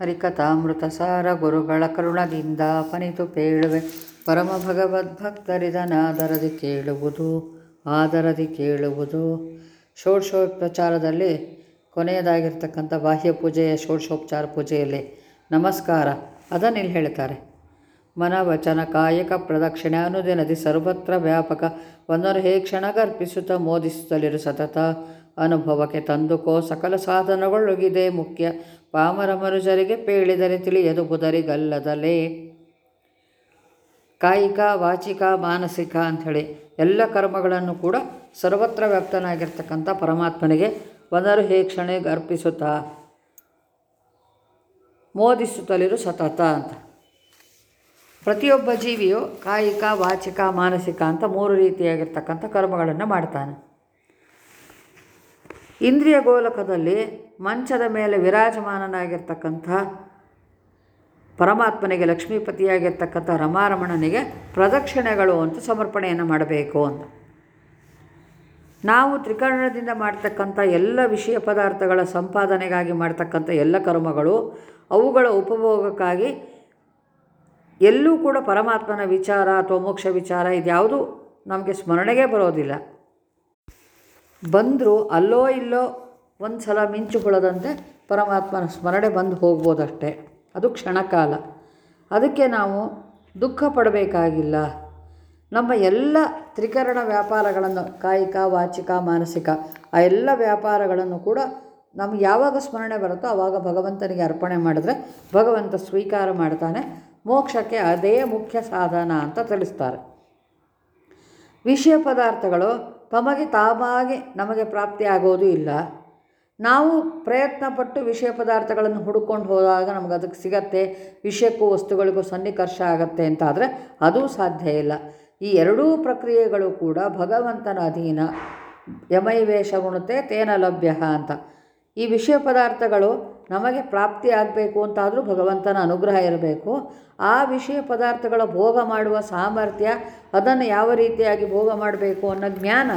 ಹರಿಕಥಾಮೃತ ಸಾರ ಗುರುಗಳ ಕರುಣದಿಂದ ಪನಿತು ಪೇಳುವೆ. ಪರಮ ಭಗವದ್ಭಕ್ತರಿದನಾದರದಿ ಕೇಳುವುದು, ಆದರದಿ ಕೇಳುವುದು. ಷೋಡಶೋಪಚಾರದಲ್ಲಿ ಕೊನೆಯದಾಗಿರ್ತಕ್ಕಂಥ ಬಾಹ್ಯ ಪೂಜೆಯ ಷೋಡಶೋಪಚಾರ ಪೂಜೆಯಲ್ಲಿ ನಮಸ್ಕಾರ. ಅದನ್ನು ಇಲ್ಲಿ ಹೇಳ್ತಾರೆ. ಮನವಚನ ಕಾಯಕ ಪ್ರದಕ್ಷಿಣೆ ಅನುದಿನದಿ ಸರ್ವತ್ರ ವ್ಯಾಪಕ. ಒಂದನ್ನು ಹೇ ಕ್ಷಣಗರ್ಪಿಸುತ್ತಾ ಮೋದಿಸುತ್ತಲಿರು ಸತತ. ಅನುಭವಕ್ಕೆ ತಂದುಕೋ. ಸಕಲ ಸಾಧನಗಳೊಗಿದೆ ಮುಖ್ಯ ಪಾಮರ ಮರುಜರಿಗೆ ಪೇಳಿದರೆ ತಿಳಿಯದು ಬುದರಿಗಲ್ಲದಲೇ ಕಾಯಿಕ, ವಾಚಿಕ, ಮಾನಸಿಕ ಅಂಥೇಳಿ ಎಲ್ಲ ಕರ್ಮಗಳನ್ನು ಕೂಡ ಸರ್ವತ್ರ ವ್ಯಾಪ್ತನಾಗಿರ್ತಕ್ಕಂಥ ಪರಮಾತ್ಮನಿಗೆ ಒಂದರು ಹೇ ಕ್ಷಣೆಗೆ ಅರ್ಪಿಸುತ್ತಾ. ಮೋದಿಸುತ್ತಲಿರು ಸತತ ಅಂತ. ಪ್ರತಿಯೊಬ್ಬ ಜೀವಿಯು ಕಾಯಿಕ, ವಾಚಿಕ, ಮಾನಸಿಕ ಅಂತ ಮೂರು ರೀತಿಯಾಗಿರ್ತಕ್ಕಂಥ ಕರ್ಮಗಳನ್ನು ಮಾಡ್ತಾನೆ. ಇಂದ್ರಿಯ ಗೋಲಕದಲ್ಲಿ ಮಂಚದ ಮೇಲೆ ವಿರಾಜಮಾನನಾಗಿರ್ತಕ್ಕಂಥ ಪರಮಾತ್ಮನಿಗೆ, ಲಕ್ಷ್ಮೀಪತಿಯಾಗಿರ್ತಕ್ಕಂಥ ರಮಾರಮಣನಿಗೆ ಪ್ರದಕ್ಷಿಣೆಗಳು ಅಂತ ಸಮರ್ಪಣೆಯನ್ನು ಮಾಡಬೇಕು ಅಂತ. ನಾವು ತ್ರಿಕರಣದಿಂದ ಮಾಡ್ತಕ್ಕಂಥ ಎಲ್ಲ ವಿಷಯ ಪದಾರ್ಥಗಳ ಸಂಪಾದನೆಗಾಗಿ ಮಾಡ್ತಕ್ಕಂಥ ಎಲ್ಲ ಕರ್ಮಗಳು, ಅವುಗಳ ಉಪಭೋಗಕ್ಕಾಗಿ ಎಲ್ಲೂ ಕೂಡ ಪರಮಾತ್ಮನ ವಿಚಾರ ಅಥವಾ ಮೋಕ್ಷ ವಿಚಾರ ಇದ್ಯಾವುದೂ ನಮಗೆ ಸ್ಮರಣೆಗೆ ಬರೋದಿಲ್ಲ. ಬಂದರೂ ಅಲ್ಲೋ ಇಲ್ಲೋ ಒಂದು ಸಲ ಮಿಂಚು ಹೊಳದಂತೆ ಪರಮಾತ್ಮನ ಸ್ಮರಣೆ ಬಂದು ಹೋಗ್ಬೋದಷ್ಟೇ. ಅದು ಕ್ಷಣಕಾಲ. ಅದಕ್ಕೆ ನಾವು ದುಃಖ ಪಡಬೇಕಾಗಿಲ್ಲ. ನಮ್ಮ ಎಲ್ಲ ತ್ರಿಕರಣ ವ್ಯಾಪಾರಗಳನ್ನು, ಕಾಯಿಕ, ವಾಚಿಕ, ಮಾನಸಿಕ, ಆ ಎಲ್ಲ ವ್ಯಾಪಾರಗಳನ್ನು ಕೂಡ ನಮ್ಗೆ ಯಾವಾಗ ಸ್ಮರಣೆ ಬರುತ್ತೋ ಆವಾಗ ಭಗವಂತನಿಗೆ ಅರ್ಪಣೆ ಮಾಡಿದ್ರೆ ಭಗವಂತ ಸ್ವೀಕಾರ ಮಾಡ್ತಾನೆ. ಮೋಕ್ಷಕ್ಕೆ ಅದೇ ಮುಖ್ಯ ಸಾಧನ ಅಂತ ತಿಳಿಸ್ತಾರೆ. ವಿಷಯ ಪದಾರ್ಥಗಳು ತಮಗೆ ತಾವಾಗಿ ನಮಗೆ ಪ್ರಾಪ್ತಿಯಾಗೋದು ಇಲ್ಲ. ನಾವು ಪ್ರಯತ್ನಪಟ್ಟು ವಿಷಯ ಪದಾರ್ಥಗಳನ್ನು ಹುಡುಕೊಂಡು ಹೋದಾಗ ನಮ್ಗೆ ಅದಕ್ಕೆ ಸಿಗತ್ತೆ. ವಿಷಯಕ್ಕೂ ವಸ್ತುಗಳಿಗೂ ಸನ್ನಿಕರ್ಷ ಆಗತ್ತೆ ಅಂತಾದರೆ ಅದೂ ಸಾಧ್ಯ ಇಲ್ಲ. ಈ ಎರಡೂ ಪ್ರಕ್ರಿಯೆಗಳು ಕೂಡ ಭಗವಂತನ ಅಧೀನ. ಯಮೈವೇಷ ಗುಣತೆ ತೇನ ಲಭ್ಯ ಅಂತ. ಈ ವಿಷಯ ಪದಾರ್ಥಗಳು ನಮಗೆ ಪ್ರಾಪ್ತಿ ಆಗಬೇಕು ಅಂತಾದರೂ ಭಗವಂತನ ಅನುಗ್ರಹ ಇರಬೇಕು. ಆ ವಿಷಯ ಪದಾರ್ಥಗಳ ಭೋಗ ಮಾಡುವ ಸಾಮರ್ಥ್ಯ ಅದನ್ನು ಯಾವ ರೀತಿಯಾಗಿ ಭೋಗ ಮಾಡಬೇಕು ಅನ್ನೋ ಜ್ಞಾನ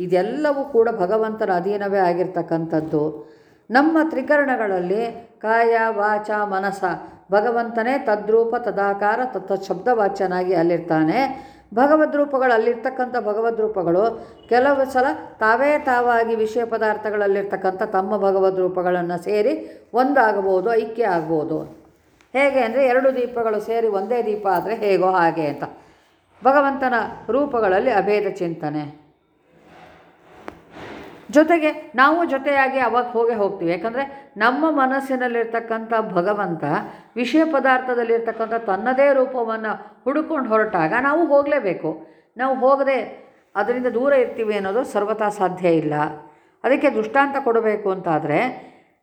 ಇದೆಲ್ಲವೂ ಕೂಡ ಭಗವಂತನ ಅಧೀನವೇ ಆಗಿರ್ತಕ್ಕಂಥದ್ದು. ನಮ್ಮ ತ್ರಿಕರಣಗಳಲ್ಲಿ ಕಾಯ, ವಾಚ, ಮನಸ ಭಗವಂತನೇ ತದ್ರೂಪ ತದಾಕಾರ ತತ್ ಶಬ್ದವಾಚ್ಯನಾಗಿ ಅಲ್ಲಿರ್ತಾನೆ. ಭಗವದ್ ರೂಪಗಳು, ಅಲ್ಲಿರ್ತಕ್ಕಂಥ ಭಗವದ್ ರೂಪಗಳು, ಕೆಲವು ಸಲ ತಾವೇ ತಾವಾಗಿ ವಿಷಯ ಪದಾರ್ಥಗಳಲ್ಲಿರ್ತಕ್ಕಂಥ ತಮ್ಮ ಭಗವದ್ ರೂಪಗಳನ್ನು ಸೇರಿ ಒಂದಾಗಬಹುದು, ಐಕ್ಯ ಆಗ್ಬೋದು. ಹೇಗೆ ಅಂದರೆ ಎರಡು ದೀಪಗಳು ಸೇರಿ ಒಂದೇ ದೀಪ ಆದರೆ ಹೇಗೋ ಹಾಗೆ ಅಂತ. ಭಗವಂತನ ರೂಪಗಳಲ್ಲಿ ಅಭೇದ ಚಿಂತನೆ. ಜೊತೆಗೆ ನಾವು ಜೊತೆಯಾಗಿ ಅವಾಗ ಹೋಗೇ ಹೋಗ್ತೀವಿ. ಯಾಕಂದರೆ ನಮ್ಮ ಮನಸ್ಸಿನಲ್ಲಿರ್ತಕ್ಕಂಥ ಭಗವಂತ ವಿಷಯ ಪದಾರ್ಥದಲ್ಲಿರ್ತಕ್ಕಂಥ ತನ್ನದೇ ರೂಪವನ್ನು ಹುಡುಕೊಂಡು ಹೊರಟಾಗ ನಾವು ಹೋಗಲೇಬೇಕು. ನಾವು ಹೋಗದೆ ಅದರಿಂದ ದೂರ ಇರ್ತೀವಿ ಅನ್ನೋದು ಸರ್ವತಾ ಸಾಧ್ಯ ಇಲ್ಲ. ಅದಕ್ಕೆ ದೃಷ್ಟಾಂತ ಕೊಡಬೇಕು ಅಂತಾದರೆ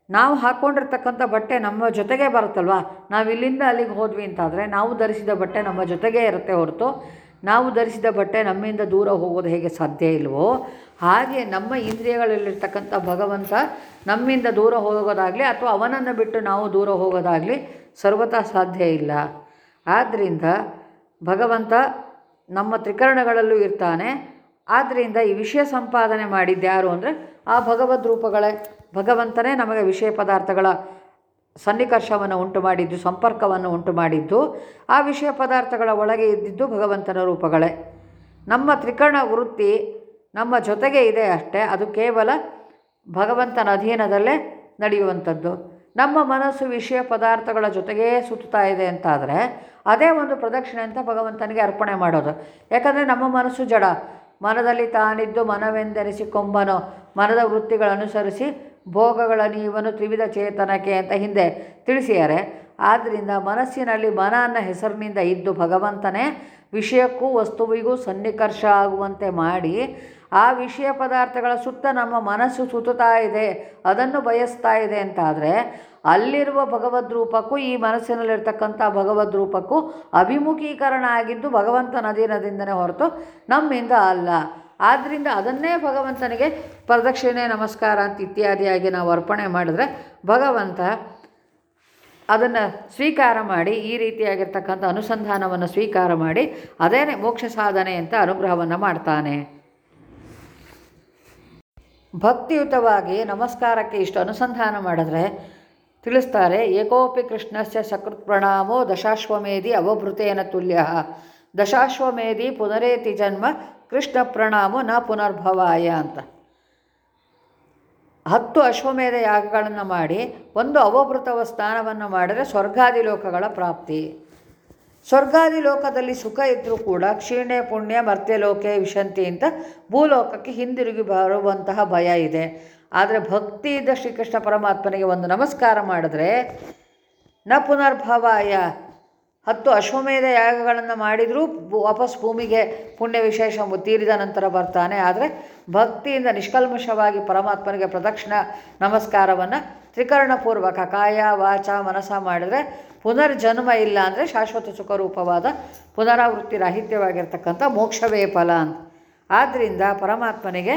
ನಾವು ಹಾಕ್ಕೊಂಡಿರ್ತಕ್ಕಂಥ ಬಟ್ಟೆ ನಮ್ಮ ಜೊತೆಗೆ ಬರುತ್ತಲ್ವ? ನಾವು ಇಲ್ಲಿಂದ ಅಲ್ಲಿಗೆ ಹೋದ್ವಿ ಅಂತಾದರೆ ನಾವು ಧರಿಸಿದ ಬಟ್ಟೆ ನಮ್ಮ ಜೊತೆಗೇ ಇರುತ್ತೆ ಹೊರತು ನಾವು ಧರಿಸಿದ ಬಟ್ಟೆ ನಮ್ಮಿಂದ ದೂರ ಹೋಗೋದು ಹೇಗೆ ಸಾಧ್ಯ ಇಲ್ವೋ, ಹಾಗೆ ನಮ್ಮ ಇಂದ್ರಿಯಗಳಲ್ಲಿರ್ತಕ್ಕಂಥ ಭಗವಂತ ನಮ್ಮಿಂದ ದೂರ ಹೋಗೋದಾಗಲಿ ಅಥವಾ ಅವನನ್ನು ಬಿಟ್ಟು ನಾವು ದೂರ ಹೋಗೋದಾಗಲಿ ಸರ್ವತಾ ಸಾಧ್ಯ ಇಲ್ಲ. ಆದ್ದರಿಂದ ಭಗವಂತ ನಮ್ಮ ತ್ರಿಕರಣಗಳಲ್ಲೂ ಇರ್ತಾನೆ. ಆದ್ದರಿಂದ ಈ ವಿಷಯ ಸಂಪಾದನೆ ಮಾಡಿದ್ಯಾರು ಅಂದರೆ ಆ ಭಗವದ್ ರೂಪಗಳೇ ಭಗವಂತನೇ ನಮಗೆ ವಿಷಯ ಪದಾರ್ಥಗಳ ಸನ್ನಿಕರ್ಷವನ್ನು ಉಂಟು ಮಾಡಿದ್ದು ಸಂಪರ್ಕವನ್ನು ಉಂಟು ಮಾಡಿದ್ದು ಆ ವಿಷಯ ಪದಾರ್ಥಗಳ ಒಳಗೆ ಇದ್ದಿದ್ದು ಭಗವಂತನ ರೂಪಗಳೇ. ನಮ್ಮ ತ್ರಿಕರಣ ವೃತ್ತಿ ನಮ್ಮ ಜೊತೆಗೆ ಇದೆ ಅಷ್ಟೇ. ಅದು ಕೇವಲ ಭಗವಂತನ ಅಧೀನದಲ್ಲೇ ನಡೆಯುವಂಥದ್ದು. ನಮ್ಮ ಮನಸ್ಸು ವಿಷಯ ಪದಾರ್ಥಗಳ ಜೊತೆಗೇ ಸುತ್ತಾ ಇದೆ ಅಂತಾದರೆ ಅದೇ ಒಂದು ಪ್ರದಕ್ಷಿಣೆ ಅಂತ ಭಗವಂತನಿಗೆ ಅರ್ಪಣೆ ಮಾಡೋದು. ಯಾಕಂದರೆ ನಮ್ಮ ಮನಸ್ಸು ಜಡ. ಮನದಲ್ಲಿ ತಾನಿದ್ದು ಮನವೆಂದೆನಿಸಿಕೊಂಬನೋ ಮನದ ವೃತ್ತಿಗಳನುಸರಿಸಿ ಭೋಗಗಳ ನೀವನು ತ್ರಿವಿಧ ಚೇತನಕ್ಕೆ ಅಂತ ಹಿಂದೆ ತಿಳಿಸಿದ್ದಾರೆ. ಆದ್ದರಿಂದ ಮನಸ್ಸಿನಲ್ಲಿ ಮನ ಅನ್ನೋ ಹೆಸರಿನಿಂದ ಇದ್ದು ಭಗವಂತನೇ ವಿಷಯಕ್ಕೂ ವಸ್ತುವಿಗೂ ಸನ್ನಿಕರ್ಷ ಆಗುವಂತೆ ಮಾಡಿ ಆ ವಿಷಯ ಪದಾರ್ಥಗಳ ಸುತ್ತ ನಮ್ಮ ಮನಸ್ಸು ಸುತ್ತುತ್ತಾ ಇದೆ, ಅದನ್ನು ಬಯಸ್ತಾ ಇದೆ ಅಂತಾದರೆ ಅಲ್ಲಿರುವ ಭಗವದ್ ರೂಪಕ್ಕೂ ಈ ಮನಸ್ಸಿನಲ್ಲಿರ್ತಕ್ಕಂಥ ಭಗವದ್ ರೂಪಕ್ಕೂ ಅಭಿಮುಖೀಕರಣ ಆಗಿದ್ದು ಭಗವಂತನ ಅಧೀನದಿಂದನೇ ಹೊರತು ನಮ್ಮಿಂದ ಅಲ್ಲ. ಆದ್ದರಿಂದ ಅದನ್ನೇ ಭಗವಂತನಿಗೆ ಪ್ರದಕ್ಷಿಣೆ, ನಮಸ್ಕಾರ ಅಂತ ಇತ್ಯಾದಿಯಾಗಿ ನಾವು ಅರ್ಪಣೆ ಮಾಡಿದ್ರೆ ಭಗವಂತ ಅದನ್ನು ಸ್ವೀಕಾರ ಮಾಡಿ, ಈ ರೀತಿಯಾಗಿರ್ತಕ್ಕಂಥ ಅನುಸಂಧಾನವನ್ನು ಸ್ವೀಕಾರ ಮಾಡಿ ಅದೇ ಮೋಕ್ಷ ಸಾಧನೆ ಅಂತ ಅನುಗ್ರಹವನ್ನು ಮಾಡ್ತಾನೆ. ಭಕ್ತಿಯುತವಾಗಿ ನಮಸ್ಕಾರಕ್ಕೆ ಇಷ್ಟು ಅನುಸಂಧಾನ ಮಾಡಿದ್ರೆ ತಿಳಿಸ್ತಾರೆ, ಏಕೋಪಿ ಕೃಷ್ಣಸ್ಯ ಸಕೃತ್ ಪ್ರಣಾಮೋ ದಶಾಶ್ವಮೇಧಿ ಅವಭೃತೇನ ತುಲ್ಯ. ದಶಾಶ್ವಮೇಧಿ ಪುನರೇತಿ ಜನ್ಮ ಕೃಷ್ಣ ಪ್ರಣಾಮ ನ ಪುನರ್ಭವಾಯ ಅಂತ. ಹತ್ತು ಅಶ್ವಮೇಧ ಯಾಗಗಳನ್ನು ಮಾಡಿ ಒಂದು ಅವಭೃತವ ಸ್ನಾನವನ್ನು ಮಾಡಿದರೆ ಸ್ವರ್ಗಾದಿ ಲೋಕಗಳ ಪ್ರಾಪ್ತಿ. ಸ್ವರ್ಗಾದಿ ಲೋಕದಲ್ಲಿ ಸುಖ ಇದ್ದರೂ ಕೂಡ ಕ್ಷೀಣೆ, ಪುಣ್ಯ ಮರ್ತ್ಯಲೋಕೆ ವಿಶಂತಿ ಅಂತ ಭೂಲೋಕಕ್ಕೆ ಹಿಂದಿರುಗಿ ಬರುವಂತಹ ಭಯ ಇದೆ. ಆದರೆ ಭಕ್ತಿಯಿಂದ ಶ್ರೀಕೃಷ್ಣ ಪರಮಾತ್ಮನಿಗೆ ಒಂದು ನಮಸ್ಕಾರ ಮಾಡಿದ್ರೆ ನ ಪುನರ್ಭವಾಯ ಹತ್ತು ಅಶ್ವಮೇಧ ಯಾಗಗಳನ್ನು ಮಾಡಿದರೂ ವಾಪಸ್ ಭೂಮಿಗೆ ಪುಣ್ಯ ವಿಶೇಷ ತೀರಿದ ನಂತರ ಬರ್ತಾನೆ. ಆದರೆ ಭಕ್ತಿಯಿಂದ ನಿಷ್ಕಲ್ಮಶವಾಗಿ ಪರಮಾತ್ಮನಿಗೆ ಪ್ರದಕ್ಷಿಣ, ನಮಸ್ಕಾರವನ್ನು ತ್ರಿಕರಣಪೂರ್ವಕ ಕಾಯ, ವಾಚ, ಮನಸ ಮಾಡಿದರೆ ಪುನರ್ಜನ್ಮ ಇಲ್ಲ ಅಂದರೆ ಶಾಶ್ವತ ಸುಖರೂಪವಾದ ಪುನರಾವೃತ್ತಿ ರಾಹಿತ್ಯವಾಗಿರ್ತಕ್ಕಂಥ ಮೋಕ್ಷವೇ ಫಲ ಅಂತ. ಆದ್ದರಿಂದ ಪರಮಾತ್ಮನಿಗೆ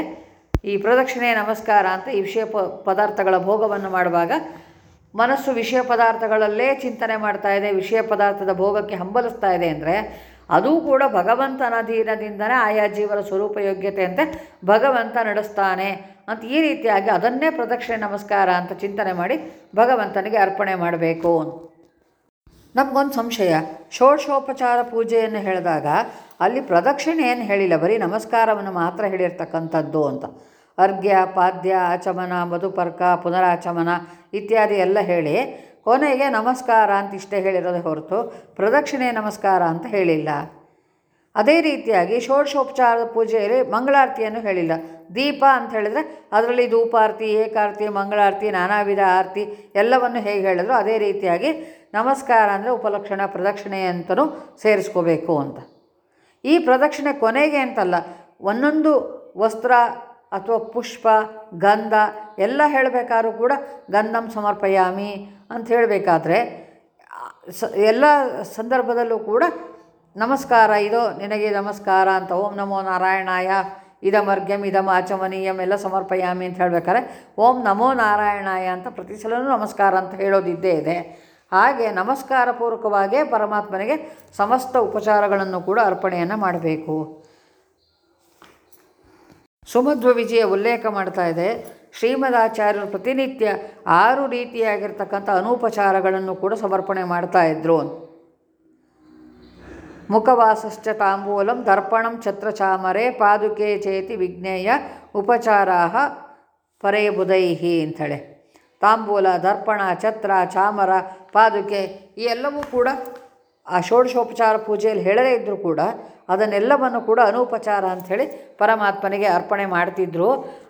ಈ ಪ್ರದಕ್ಷಿಣೆ, ನಮಸ್ಕಾರ ಅಂತ ಈ ವಿಷಯ ಪದಾರ್ಥಗಳ ಭೋಗವನ್ನು ಮಾಡುವಾಗ ಮನಸ್ಸು ವಿಷಯ ಪದಾರ್ಥಗಳಲ್ಲೇ ಚಿಂತನೆ ಮಾಡ್ತಾ ಇದೆ, ವಿಷಯ ಪದಾರ್ಥದ ಭೋಗಕ್ಕೆ ಹಂಬಲಿಸ್ತಾ ಇದೆ ಅಂದರೆ ಅದೂ ಕೂಡ ಭಗವಂತನ ದೀನದಿಂದನೇ ಆಯಾ ಜೀವನ ಸ್ವರೂಪ ಯೋಗ್ಯತೆಯಂತೆ ಭಗವಂತ ನಡೆಸ್ತಾನೆ ಅಂತ ಈ ರೀತಿಯಾಗಿ ಅದನ್ನೇ ಪ್ರದಕ್ಷಿಣೆ ನಮಸ್ಕಾರ ಅಂತ ಚಿಂತನೆ ಮಾಡಿ ಭಗವಂತನಿಗೆ ಅರ್ಪಣೆ ಮಾಡಬೇಕು. ನಮಗೊಂದು ಸಂಶಯ, ಷೋಡಶೋಪಚಾರ ಪೂಜೆಯನ್ನು ಹೇಳಿದಾಗ ಅಲ್ಲಿ ಪ್ರದಕ್ಷಿಣೆ ಏನು ಹೇಳಿಲ್ಲ, ಬರೀ ನಮಸ್ಕಾರವನ್ನು ಮಾತ್ರ ಹೇಳಿರ್ತಕ್ಕಂಥದ್ದು ಅಂತ. ಅರ್ಘ್ಯ, ಪಾದ್ಯ, ಆಚಮನ, ಮಧುಪರ್ಕ, ಪುನರಾಚಮನ ಇತ್ಯಾದಿ ಎಲ್ಲ ಹೇಳಿ ಕೊನೆಗೆ ನಮಸ್ಕಾರ ಅಂತ ಇಷ್ಟೇ ಹೇಳಿರೋದೇ ಹೊರತು ಪ್ರದಕ್ಷಿಣೆ ನಮಸ್ಕಾರ ಅಂತ ಹೇಳಿಲ್ಲ. ಅದೇ ರೀತಿಯಾಗಿ ಷೋಡಶೋಪಚಾರದ ಪೂಜೆಯಲ್ಲಿ ಮಂಗಳಾರತಿಯನ್ನು ಹೇಳಿಲ್ಲ. ದೀಪ ಅಂತ ಹೇಳಿದರೆ ಅದರಲ್ಲಿ ಧೂಪಾರತಿ, ಏಕಾರತಿ, ಮಂಗಳಾರತಿ ನಾನಾ ವಿಧ ಆರತಿ ಎಲ್ಲವನ್ನು ಹೇಗೆ ಹೇಳಿದ್ರು ಅದೇ ರೀತಿಯಾಗಿ ನಮಸ್ಕಾರ ಅಂದರೆ ಉಪಲಕ್ಷಣ, ಪ್ರದಕ್ಷಿಣೆ ಅಂತಲೂ ಸೇರಿಸ್ಕೋಬೇಕು ಅಂತ. ಈ ಪ್ರದಕ್ಷಿಣೆ ಕೊನೆಗೆ ಅಂತಲ್ಲ ಒಂದೊಂದು ವಸ್ತ್ರ ಅಥವಾ ಪುಷ್ಪ, ಗಂಧ ಎಲ್ಲ ಹೇಳಬೇಕಾದ್ರೂ ಕೂಡ ಗಂಧಂ ಸಮರ್ಪಯಾಮಿ ಅಂತ ಹೇಳಬೇಕಾದ್ರೆ ಸ, ಎಲ್ಲ ಸಂದರ್ಭದಲ್ಲೂ ಕೂಡ ನಮಸ್ಕಾರ, ಇದು ನಿನಗೆ ನಮಸ್ಕಾರ ಅಂತ, ಓಂ ನಮೋ ನಾರಾಯಣಾಯ, ಇದಮರ್ಘ್ಯಂ ಇದಮ ಆಚಮನೀಯಂ ಎಲ್ಲ ಸಮರ್ಪಯಾಮಿ ಅಂತ ಹೇಳಬೇಕಾದ್ರೆ, ಓಂ ನಮೋ ನಾರಾಯಣಾಯ ಅಂತ ಪ್ರತಿ ಸಲನೂ ನಮಸ್ಕಾರ ಅಂತ ಹೇಳೋದಿದ್ದೇ ಇದೆ. ಹಾಗೆ ನಮಸ್ಕಾರ ಪೂರ್ವಕವಾಗೇ ಪರಮಾತ್ಮನಿಗೆ ಸಮಸ್ತ ಉಪಚಾರಗಳನ್ನು ಕೂಡ ಅರ್ಪಣೆಯನ್ನು ಮಾಡಬೇಕು. ಸುಮಧ್ವ ವಿಜಯ ಉಲ್ಲೇಖ ಮಾಡ್ತಾ ಇದೆ. ಶ್ರೀಮದಾಚಾರ್ಯರು ಪ್ರತಿನಿತ್ಯ ಆರು ರೀತಿಯಾಗಿರ್ತಕ್ಕಂಥ ಅನೂಪಚಾರಗಳನ್ನು ಕೂಡ ಸಮರ್ಪಣೆ ಮಾಡ್ತಾ ಇದ್ರು ಮುಖವಾಸಶ್ಚ ತಾಂಬೂಲಂ ದರ್ಪಣಂ ಛತ್ರಚಾಮರೆ ಪಾದುಕೆ ಚೇತಿ ವಿಜ್ಞೇಯ ಉಪಚಾರಾ ಪರೇ ಬುಧೈಹಿ ಅಂಥೇಳಿ. ತಾಂಬೂಲ, ದರ್ಪಣ, ಛತ್ರ, ಚಾಮರ, ಪಾದುಕೆ ಈ ಎಲ್ಲವೂ ಕೂಡ ಆ ಷೋಡಶೋಪಚಾರ ಪೂಜೆಯಲ್ಲಿ ಹೇಳದೇ ಇದ್ದರೂ ಕೂಡ ಅದನ್ನೆಲ್ಲವನ್ನು ಕೂಡ ಅನೂಪಚಾರ ಅಂಥೇಳಿ ಪರಮಾತ್ಮನಿಗೆ ಅರ್ಪಣೆ ಮಾಡ್ತಿದ್ರು.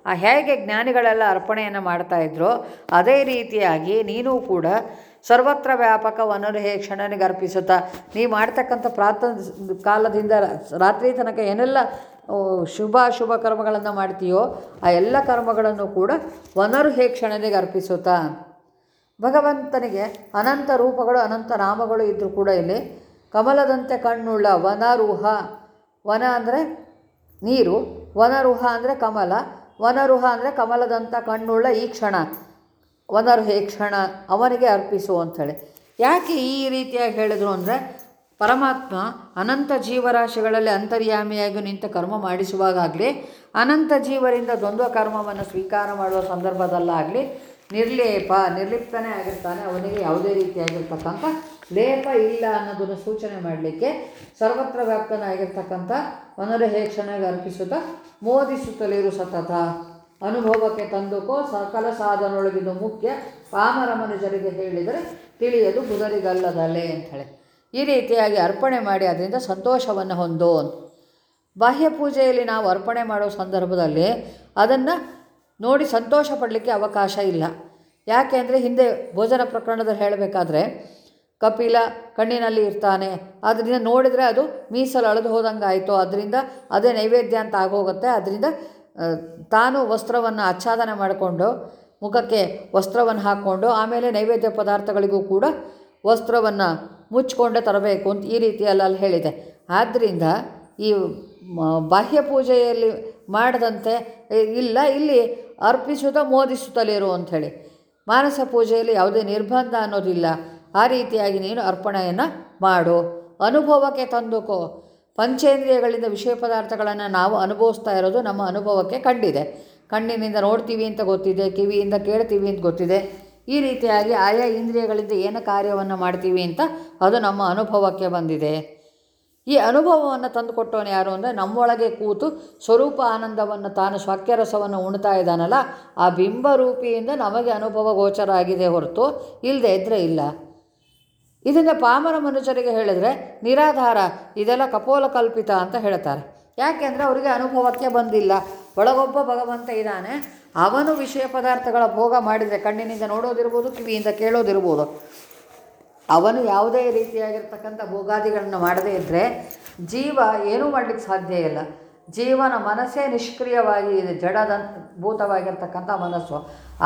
ಆ ಹೇಗೆ ಜ್ಞಾನಿಗಳೆಲ್ಲ ಅರ್ಪಣೆಯನ್ನು ಮಾಡ್ತಾಯಿದ್ರು ಅದೇ ರೀತಿಯಾಗಿ ನೀನು ಕೂಡ ಸರ್ವತ್ರ ವ್ಯಾಪಕ ವನರುಹೇ ಕ್ಷಣನಿಗೆ ಅರ್ಪಿಸುತ್ತಾ, ನೀ ಮಾಡ್ತಕ್ಕಂಥ ಪ್ರಾತ ಕಾಲದಿಂದ ರಾತ್ರಿ ತನಕ ಏನೆಲ್ಲ ಶುಭ ಶುಭ ಕರ್ಮಗಳನ್ನು ಮಾಡ್ತೀಯೋ, ಆ ಎಲ್ಲ ಕರ್ಮಗಳನ್ನು ಕೂಡ ವನರ್ಹೇಕ್ಷಣನಿಗೆ ಅರ್ಪಿಸುತ್ತಾ. ಭಗವಂತನಿಗೆ ಅನಂತ ರೂಪಗಳು, ಅನಂತ ನಾಮಗಳು ಇದ್ದರೂ ಕೂಡ ಇಲ್ಲಿ ಕಮಲದಂತೆ ಕಣ್ಣುಳ್ಳ ವನರುಹ, ವನ ಅಂದರೆ ನೀರು, ವನರುಹ ಅಂದರೆ ಕಮಲ, ವನರುಹ ಅಂದರೆ ಕಮಲದಂಥ ಕಣ್ಣುಳ್ಳ ಈ ಕ್ಷಣ, ವನರುಹೇ ಕ್ಷಣ ಅವನಿಗೆ ಅರ್ಪಿಸು ಅಂಥೇಳಿ ಯಾಕೆ ಈ ರೀತಿಯಾಗಿ ಹೇಳಿದರು ಅಂದರೆ ಪರಮಾತ್ಮ ಅನಂತ ಜೀವರಾಶಿಗಳಲ್ಲಿ ಅಂತರ್ಯಾಮಿಯಾಗಿ ನಿಂತ ಕರ್ಮ ಮಾಡಿಸುವಾಗಲಿ ಅನಂತ ಜೀವರಿಂದ ದ್ವಂದ್ವ ಕರ್ಮವನ್ನು ಸ್ವೀಕಾರ ಮಾಡುವ ಸಂದರ್ಭದಲ್ಲಾಗಲಿ ನಿರ್ಲೇಪ, ನಿರ್ಲಿಪ್ತನೇ ಆಗಿರ್ತಾನೆ, ಅವನಿಗೆ ಯಾವುದೇ ರೀತಿಯಾಗಿರ್ತಕ್ಕಂಥ ಲೇಪ ಇಲ್ಲ ಅನ್ನೋದನ್ನು ಸೂಚನೆ ಮಾಡಲಿಕ್ಕೆ ಸರ್ವತ್ರ ವ್ಯಾಪ್ತನಾಗಿರ್ತಕ್ಕಂಥ ವನರಹೇ ಕ್ಷಣಗೆ ಅರ್ಪಿಸುತ್ತಾ ಮೋದಿಸುತ್ತಲಿರು ಸತತ. ಅನುಭವಕ್ಕೆ ತಂದುಕೋ, ಸಕಲ ಸಾಧನೊಳಗಿದು ಮುಖ್ಯ. ಪಾಮರ ಮನುಜರಿಗೆ ಹೇಳಿದರೆ ತಿಳಿಯದು ಬುಧರಿಗಲ್ಲದಲ್ಲೇ ಅಂಥೇಳಿ ಈ ರೀತಿಯಾಗಿ ಅರ್ಪಣೆ ಮಾಡಿ ಅದರಿಂದ ಸಂತೋಷವನ್ನು ಹೊಂದು ಬಾಹ್ಯ ಪೂಜೆಯಲ್ಲಿ ನಾವು ಅರ್ಪಣೆ ಮಾಡೋ ಸಂದರ್ಭದಲ್ಲಿ ಅದನ್ನು ನೋಡಿ ಸಂತೋಷ ಪಡಲಿಕ್ಕೆ ಅವಕಾಶ ಇಲ್ಲ. ಯಾಕೆ ಅಂದರೆ ಹಿಂದೆ ಭೋಜನ ಪ್ರಕರಣದಲ್ಲಿ ಹೇಳಬೇಕಾದ್ರೆ, ಕಪಿಲ ಕಣ್ಣಿನಲ್ಲಿ ಇರ್ತಾನೆ. ಅದರಿಂದ ನೋಡಿದರೆ ಅದು ಮೀಸಲು ಅಳೆದು ಹೋದಂಗೆ ಆಯಿತು ಅದರಿಂದ ಅದೇ ನೈವೇದ್ಯ ಅಂತ ಆಗೋಗುತ್ತೆ. ಅದರಿಂದ ತಾನು ವಸ್ತ್ರವನ್ನು ಆಚ್ಛಾದನೆ ಮಾಡಿಕೊಂಡು, ಮುಖಕ್ಕೆ ವಸ್ತ್ರವನ್ನು ಹಾಕ್ಕೊಂಡು ಆಮೇಲೆ ನೈವೇದ್ಯ ಪದಾರ್ಥಗಳಿಗೂ ಕೂಡ ವಸ್ತ್ರವನ್ನು ಮುಚ್ಚಿಕೊಂಡೇ ತರಬೇಕು ಅಂತ ಈ ರೀತಿಯಲ್ಲಿ ಅಲ್ಲಿ ಹೇಳಿದೆ. ಆದ್ದರಿಂದ ಈ ಬಾಹ್ಯ ಪೂಜೆಯಲ್ಲಿ ಮಾಡದಂತೆ ಇಲ್ಲ, ಇಲ್ಲಿ ಅರ್ಪಿಸುತ್ತಾ ಮೋದಿಸುತ್ತಲಿರು ಅಂಥೇಳಿ ಮಾನಸ ಪೂಜೆಯಲ್ಲಿ ಯಾವುದೇ ನಿರ್ಬಂಧ ಅನ್ನೋದಿಲ್ಲ. ಆ ರೀತಿಯಾಗಿ ನೀನು ಅರ್ಪಣೆಯನ್ನು ಮಾಡು. ಅನುಭವಕ್ಕೆ ತಂದುಕೋ. ಪಂಚೇಂದ್ರಿಯಗಳಿಂದ ವಿಷಯ ಪದಾರ್ಥಗಳನ್ನು ನಾವು ಅನುಭವಿಸ್ತಾ ಇರೋದು ನಮ್ಮ ಅನುಭವಕ್ಕೆ ಕಂಡಿದೆ. ಕಣ್ಣಿನಿಂದ ನೋಡ್ತೀವಿ ಅಂತ ಗೊತ್ತಿದೆ, ಕಿವಿಯಿಂದ ಕೇಳ್ತೀವಿ ಅಂತ ಗೊತ್ತಿದೆ. ಈ ರೀತಿಯಾಗಿ ಆಯಾ ಇಂದ್ರಿಯಗಳಿಂದ ಏನು ಕಾರ್ಯವನ್ನು ಮಾಡ್ತೀವಿ ಅಂತ ಅದು ನಮ್ಮ ಅನುಭವಕ್ಕೆ ಬಂದಿದೆ. ಈ ಅನುಭವವನ್ನು ತಂದುಕೊಟ್ಟವನು ಯಾರು ಅಂದರೆ ನಮ್ಮೊಳಗೆ ಕೂತು ಸ್ವರೂಪ ಆನಂದವನ್ನು ತಾನು ಸ್ವಾಕ್ಯರಸವನ್ನು ಉಣ್ತಾ ಇದ್ದಾನಲ್ಲ, ಆ ಬಿಂಬರೂಪಿಯಿಂದ ನಮಗೆ ಅನುಭವ ಗೋಚರ ಆಗಿದೆ ಹೊರತು ಇಲ್ಲದೆ ಇದ್ದರೆ ಇಲ್ಲ. ಇದನ್ನು ಪಾಮರ ಮನುಷ್ಯರಿಗೆ ಹೇಳಿದರೆ, ನಿರಾಧಾರ, ಇದೆಲ್ಲ ಕಪೋಲ ಕಲ್ಪಿತ ಅಂತ ಹೇಳ್ತಾರೆ. ಯಾಕೆಂದರೆ ಅವರಿಗೆ ಅನುಭವಕ್ಕೆ ಬಂದಿಲ್ಲ. ಒಳಗೊಬ್ಬ ಭಗವಂತ ಇದ್ದಾನೆ. ಅವನು ವಿಷಯ ಪದಾರ್ಥಗಳ ಭೋಗ ಮಾಡಿದರೆ ಕಣ್ಣಿನಿಂದ ನೋಡೋದಿರ್ಬೋದು, ಕಿವಿಯಿಂದ ಕೇಳೋದಿರ್ಬೋದು. ಅವನು ಯಾವುದೇ ರೀತಿಯಾಗಿರ್ತಕ್ಕಂಥ ಭೋಗಾದಿಗಳನ್ನು ಮಾಡದೇ ಇದ್ದರೆ ಜೀವ ಏನೂ ಮಾಡಲಿಕ್ಕೆ ಸಾಧ್ಯ ಇಲ್ಲ. ಜೀವನ ಮನಸ್ಸೇ ನಿಷ್ಕ್ರಿಯವಾಗಿ ಇದೆ, ಜಡದ ಭೂತವಾಗಿರ್ತಕ್ಕಂಥ ಮನಸ್ಸು.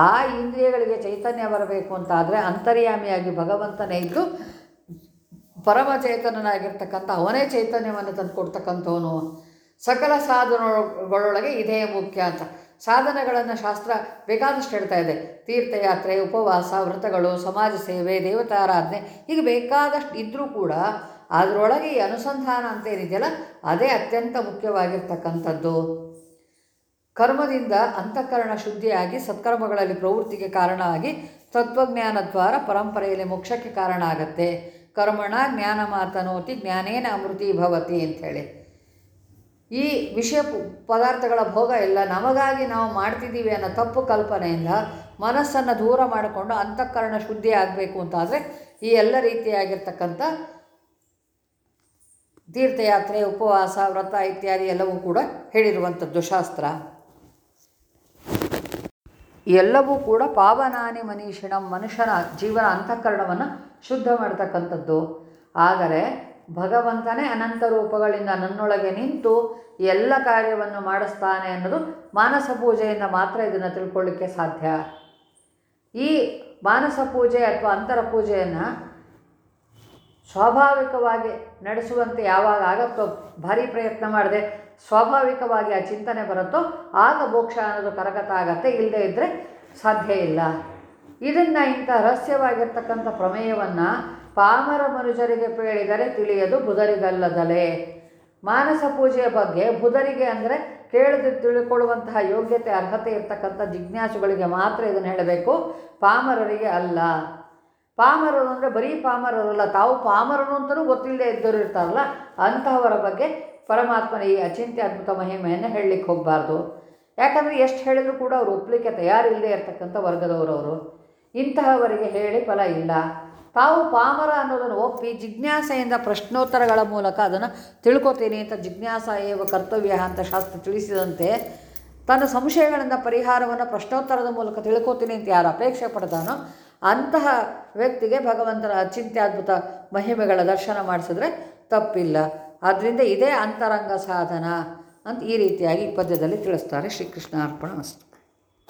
ಆ ಇಂದ್ರಿಯಗಳಿಗೆ ಚೈತನ್ಯ ಬರಬೇಕು ಅಂತಾದರೆ ಅಂತರ್ಯಾಮಿಯಾಗಿ ಭಗವಂತನೇ ಇದ್ದು ಪರಮಚೇತನನಾಗಿರ್ತಕ್ಕಂಥ ಅವನೇ ಚೈತನ್ಯವನ್ನು ತಂದು ಕೊಡ್ತಕ್ಕಂಥವನು ಸಕಲ ಸಾಧನಗಳೊಳಗೆ ಇದೇ ಮುಖ್ಯ ಅಂತ. ಸಾಧನಗಳನ್ನು ಶಾಸ್ತ್ರ ಬೇಕಾದಷ್ಟು ಹೇಳ್ತಾ ಇದೆ. ತೀರ್ಥಯಾತ್ರೆ, ಉಪವಾಸ, ವ್ರತಗಳು, ಸಮಾಜ ಸೇವೆ, ದೇವತಾರಾಧನೆ ಹೀಗೆ ಬೇಕಾದಷ್ಟು ಇದ್ದರೂ ಕೂಡ ಅದರೊಳಗೆ ಈ ಅನುಸಂಧಾನ ಅಂತ ಏನಿದೆಯಲ್ಲ, ಅದೇ ಅತ್ಯಂತ ಮುಖ್ಯವಾಗಿರ್ತಕ್ಕಂಥದ್ದು. ಕರ್ಮದಿಂದ ಅಂತಃಕರಣ ಶುದ್ಧಿಯಾಗಿ ಸತ್ಕರ್ಮಗಳಲ್ಲಿ ಪ್ರವೃತ್ತಿಗೆ ಕಾರಣ ಆಗಿ ತತ್ವಜ್ಞಾನ ದ್ವಾರ ಪರಂಪರೆಯಲ್ಲಿ ಮೋಕ್ಷಕ್ಕೆ ಕಾರಣ ಆಗತ್ತೆ. ಕರ್ಮಣ ಜ್ಞಾನ ಮಾತನೋತಿ ಜ್ಞಾನೇನ ಅಮೃತಿ ಭವತಿ ಅಂಥೇಳಿ ಈ ವಿಷಯ ಪದಾರ್ಥಗಳ ಭೋಗ ಎಲ್ಲ ನಮಗಾಗಿ ನಾವು ಮಾಡ್ತಿದ್ದೀವಿ ಅನ್ನೋ ತಪ್ಪು ಕಲ್ಪನೆಯಿಂದ ಮನಸ್ಸನ್ನು ದೂರ ಮಾಡಿಕೊಂಡು ಅಂತಃಕರಣ ಶುದ್ಧಿ ಆಗಬೇಕು ಅಂತಾದರೆ ಈ ಎಲ್ಲ ರೀತಿಯಾಗಿರ್ತಕ್ಕಂಥ ತೀರ್ಥಯಾತ್ರೆ, ಉಪವಾಸ, ವ್ರತ ಇತ್ಯಾದಿ ಎಲ್ಲವೂ ಕೂಡ ಹೇಳಿರುವಂಥದ್ದು ಶಾಸ್ತ್ರ. ಎಲ್ಲವೂ ಕೂಡ ಪಾವನಾನಿ ಮನೀಷಿಣ ಮನುಷ್ಯನ ಜೀವನ ಅಂತಃಕರಣವನ್ನು ಶುದ್ಧ ಮಾಡ್ತಕ್ಕಂಥದ್ದು. ಆದರೆ ಭಗವಂತನೇ ಅನಂತ ರೂಪಗಳಿಂದ ನನ್ನೊಳಗೆ ನಿಂತು ಎಲ್ಲ ಕಾರ್ಯವನ್ನು ಮಾಡಿಸ್ತಾನೆ ಅನ್ನೋದು ಮಾನಸ ಪೂಜೆಯಿಂದ ಮಾತ್ರ ಇದನ್ನು ತಿಳ್ಕೊಳ್ಳಿಕ್ಕೆ ಸಾಧ್ಯ. ಈ ಮಾನಸ ಪೂಜೆ ಅಥವಾ ಅಂತರ ಪೂಜೆಯನ್ನು ಸ್ವಾಭಾವಿಕವಾಗಿ ನಡೆಸುವಂತೆ ಯಾವಾಗ ಆಗತ್ತೋ ಭಾರಿ ಪ್ರಯತ್ನ ಮಾಡಿದೆ. ಸ್ವಾಭಾವಿಕವಾಗಿ ಆ ಚಿಂತನೆ ಬರುತ್ತೋ ಆಗ ಮೋಕ್ಷ ಅನ್ನೋದು ಕರಗತ ಆಗತ್ತೆ ಇಲ್ಲದೆ ಇದ್ದರೆ ಸಾಧ್ಯ ಇಲ್ಲ. ಇದನ್ನು ಇಂಥ ರಹಸ್ಯವಾಗಿರ್ತಕ್ಕಂಥ ಪ್ರಮೇಯವನ್ನು ಪಾಮರ ಮನುಜರಿಗೆ ಪೇಳಿದರೆ ತಿಳಿಯದು ಬುಧರಿಗಲ್ಲದಲೆ. ಮಾನಸ ಪೂಜೆಯ ಬಗ್ಗೆ ಬುಧರಿಗೆ ಅಂದರೆ ಕೇಳದೆ ತಿಳ್ಕೊಳ್ಳುವಂತಹ ಯೋಗ್ಯತೆ, ಅರ್ಹತೆ ಇರ್ತಕ್ಕಂಥ ಜಿಜ್ಞಾಸುಗಳಿಗೆ ಮಾತ್ರ ಇದನ್ನು ಹೇಳಬೇಕು. ಪಾಮರರಿಗೆ ಅಲ್ಲ. ಪಾಮರರು ಅಂದರೆ ಬರೀ ಪಾಮರರಲ್ಲ ತಾವು ಪಾಮರರು ಅಂತಲೂ ಗೊತ್ತಿಲ್ಲದೆ ಇದ್ದರು ಇರ್ತಾರಲ್ಲ, ಅಂತಹವರ ಬಗ್ಗೆ ಪರಮಾತ್ಮನ ಈ ಅಚಿಂತ್ಯ ಅದ್ಭುತ ಮಹಿಮೆಯನ್ನು ಹೇಳಲಿಕ್ಕೆ ಹೋಗಬಾರ್ದು. ಯಾಕಂದರೆ ಎಷ್ಟು ಹೇಳಿದರೂ ಕೂಡ ಅವರು ಒಪ್ಪಲಿಕ್ಕೆ ತಯಾರಿಲ್ಲದೆ ಇರತಕ್ಕಂಥ ವರ್ಗದವರವರು. ಇಂತಹವರಿಗೆ ಹೇಳಿ ಫಲ ಇಲ್ಲ. ತಾವು ಪಾಮರ ಅನ್ನೋದನ್ನು ಒಪ್ಪಿ ಜಿಜ್ಞಾಸೆಯಿಂದ ಪ್ರಶ್ನೋತ್ತರಗಳ ಮೂಲಕ ಅದನ್ನು ತಿಳ್ಕೊತೀನಿ ಅಂತ ಜಿಜ್ಞಾಸ ಏವ ಕರ್ತವ್ಯ ಅಂತ ಶಾಸ್ತ್ರ ತಿಳಿಸಿದಂತೆ ತನ್ನ ಸಂಶಯಗಳಿಂದ ಪರಿಹಾರವನ್ನು ಪ್ರಶ್ನೋತ್ತರದ ಮೂಲಕ ತಿಳ್ಕೊತೀನಿ ಅಂತ ಯಾರು ಅಪೇಕ್ಷೆ ಪಡ್ತಾನೋ ಅಂತಹ ವ್ಯಕ್ತಿಗೆ ಭಗವಂತನ ಅಚಿಂತ್ಯದ್ಭುತ ಮಹಿಮೆಗಳ ದರ್ಶನ ಮಾಡಿಸಿದ್ರೆ ತಪ್ಪಿಲ್ಲ. ಆದ್ದರಿಂದ ಇದೇ ಅಂತರಂಗ ಸಾಧನ ಅಂತ ಈ ರೀತಿಯಾಗಿ ಪದ್ಯದಲ್ಲಿ ತಿಳಿಸ್ತಾರೆ ಶ್ರೀಕೃಷ್ಣ ಅರ್ಪಣ